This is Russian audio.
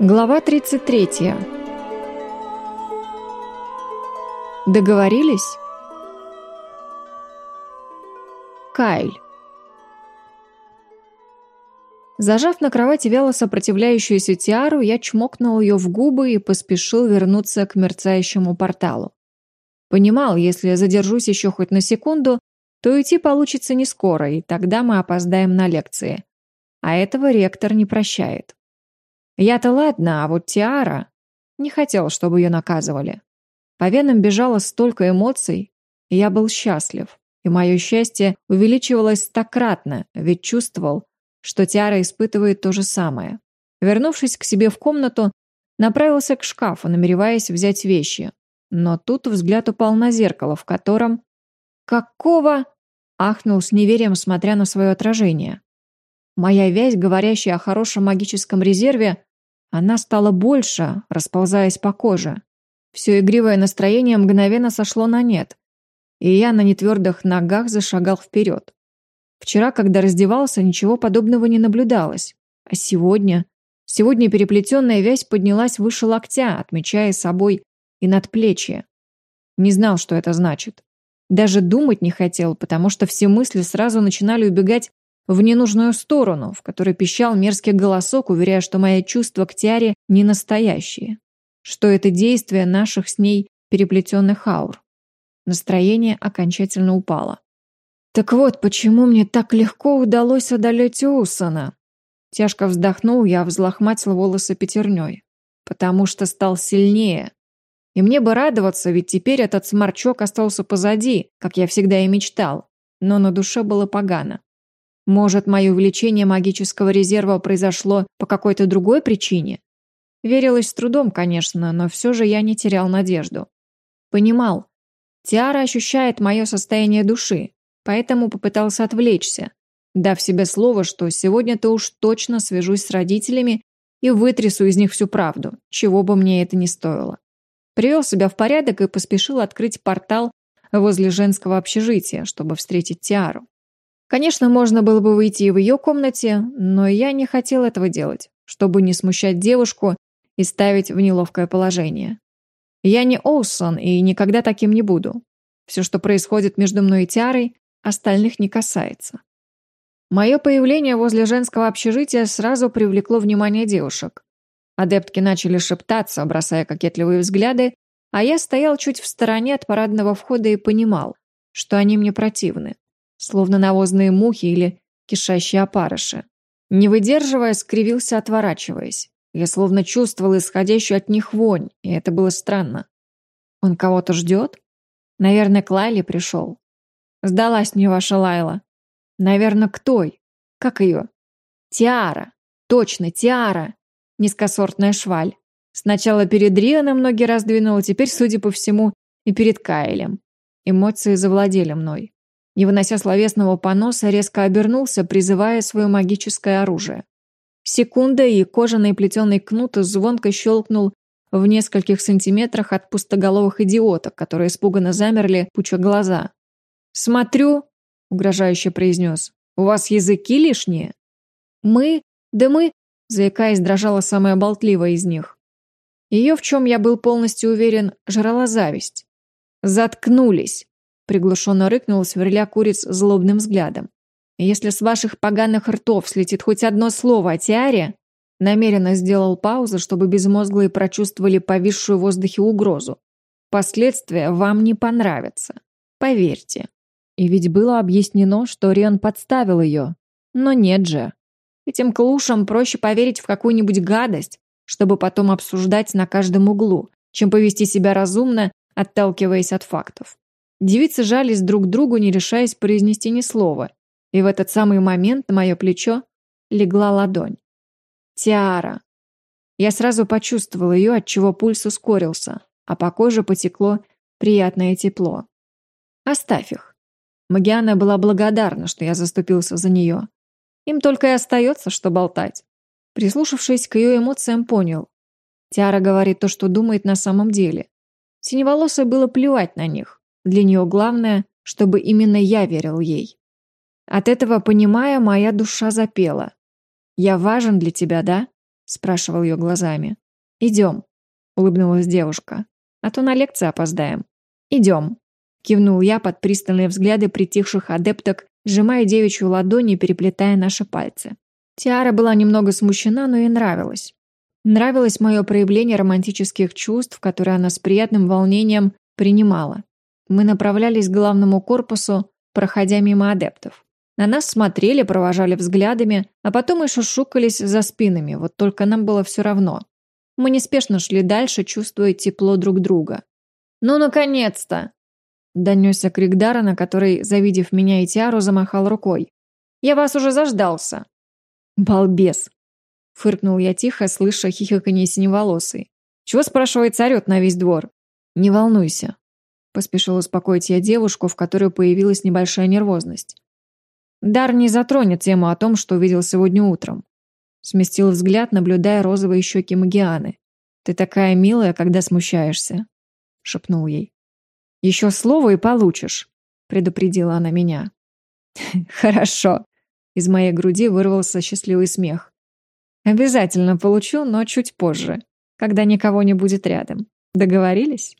Глава 33. Договорились? Кайль. Зажав на кровати вяло сопротивляющуюся Тиару, я чмокнул ее в губы и поспешил вернуться к мерцающему порталу. Понимал, если задержусь еще хоть на секунду, то уйти получится не скоро, и тогда мы опоздаем на лекции. А этого ректор не прощает. Я-то ладно, а вот Тиара... Не хотел, чтобы ее наказывали. По венам бежало столько эмоций, и я был счастлив. И мое счастье увеличивалось стократно, ведь чувствовал, что Тиара испытывает то же самое. Вернувшись к себе в комнату, направился к шкафу, намереваясь взять вещи. Но тут взгляд упал на зеркало, в котором... «Какого?» — ахнул с неверием, смотря на свое отражение. Моя вязь, говорящая о хорошем магическом резерве, она стала больше, расползаясь по коже. Все игривое настроение мгновенно сошло на нет, и я на нетвердых ногах зашагал вперед. Вчера, когда раздевался, ничего подобного не наблюдалось. А сегодня... Сегодня переплетенная вязь поднялась выше локтя, отмечая собой и надплечье. Не знал, что это значит. Даже думать не хотел, потому что все мысли сразу начинали убегать в ненужную сторону, в которой пищал мерзкий голосок, уверяя, что мои чувства к Тиаре не настоящие, что это действие наших с ней переплетенных аур. Настроение окончательно упало. Так вот, почему мне так легко удалось одолеть Усана? Тяжко вздохнул я, взлохматил волосы пятерней. Потому что стал сильнее. И мне бы радоваться, ведь теперь этот сморчок остался позади, как я всегда и мечтал. Но на душе было погано. Может, мое увеличение магического резерва произошло по какой-то другой причине? Верилось с трудом, конечно, но все же я не терял надежду. Понимал, Тиара ощущает мое состояние души, поэтому попытался отвлечься, дав себе слово, что сегодня-то уж точно свяжусь с родителями и вытрясу из них всю правду, чего бы мне это ни стоило. Привел себя в порядок и поспешил открыть портал возле женского общежития, чтобы встретить Тиару. Конечно, можно было бы выйти и в ее комнате, но я не хотел этого делать, чтобы не смущать девушку и ставить в неловкое положение. Я не Оусон и никогда таким не буду. Все, что происходит между мной и Тиарой, остальных не касается. Мое появление возле женского общежития сразу привлекло внимание девушек. Адептки начали шептаться, бросая кокетливые взгляды, а я стоял чуть в стороне от парадного входа и понимал, что они мне противны словно навозные мухи или кишащие опарыши. Не выдерживая, скривился, отворачиваясь. Я словно чувствовал исходящую от них вонь, и это было странно. Он кого-то ждет? Наверное, к Лайле пришел. Сдалась мне ваша Лайла. Наверное, к той. Как ее? Тиара. Точно, Тиара. Низкосортная шваль. Сначала перед Рианом ноги раздвинула, теперь, судя по всему, и перед Кайлем. Эмоции завладели мной не вынося словесного поноса, резко обернулся, призывая свое магическое оружие. Секунда, и кожаный плетеный кнут звонко щелкнул в нескольких сантиметрах от пустоголовых идиоток, которые испуганно замерли, пуча глаза. «Смотрю», — угрожающе произнес, — «у вас языки лишние?» «Мы? Да мы...» — заикаясь, дрожала самая болтливая из них. Ее, в чем я был полностью уверен, жрала зависть. «Заткнулись!» Приглушенно рыкнул, сверля куриц злобным взглядом. «Если с ваших поганых ртов слетит хоть одно слово о Тиаре...» Намеренно сделал паузу, чтобы безмозглые прочувствовали повисшую в воздухе угрозу. «Последствия вам не понравятся. Поверьте». И ведь было объяснено, что Риан подставил ее. Но нет же. Этим клушам проще поверить в какую-нибудь гадость, чтобы потом обсуждать на каждом углу, чем повести себя разумно, отталкиваясь от фактов. Девицы жались друг к другу, не решаясь произнести ни слова. И в этот самый момент на мое плечо легла ладонь. Тиара. Я сразу почувствовал ее, отчего пульс ускорился, а по коже потекло приятное тепло. Оставь их. Магиана была благодарна, что я заступился за нее. Им только и остается, что болтать. Прислушавшись к ее эмоциям, понял. Тиара говорит то, что думает на самом деле. Синеволосой было плевать на них. Для нее главное, чтобы именно я верил ей. От этого, понимая, моя душа запела. «Я важен для тебя, да? спрашивал ее глазами. «Идем», — улыбнулась девушка. «А то на лекции опоздаем». «Идем», — кивнул я под пристальные взгляды притихших адепток, сжимая девичью ладонь и переплетая наши пальцы. Тиара была немного смущена, но ей нравилось. Нравилось мое проявление романтических чувств, которые она с приятным волнением принимала. Мы направлялись к главному корпусу, проходя мимо адептов. На нас смотрели, провожали взглядами, а потом и шушукались за спинами, вот только нам было все равно. Мы неспешно шли дальше, чувствуя тепло друг друга. «Ну, наконец-то!» Донесся крик Дарана, который, завидев меня и Тиару, замахал рукой. «Я вас уже заждался!» «Балбес!» Фыркнул я тихо, слыша хихиканье синеволосый. «Чего, спрашивается, орет на весь двор?» «Не волнуйся», — поспешил успокоить я девушку, в которой появилась небольшая нервозность. Дар не затронет тему о том, что увидел сегодня утром. Сместил взгляд, наблюдая розовые щеки Магианы. «Ты такая милая, когда смущаешься», — шепнул ей. «Еще слово и получишь», — предупредила она меня. «Хорошо», — из моей груди вырвался счастливый смех. «Обязательно получу, но чуть позже, когда никого не будет рядом. Договорились?»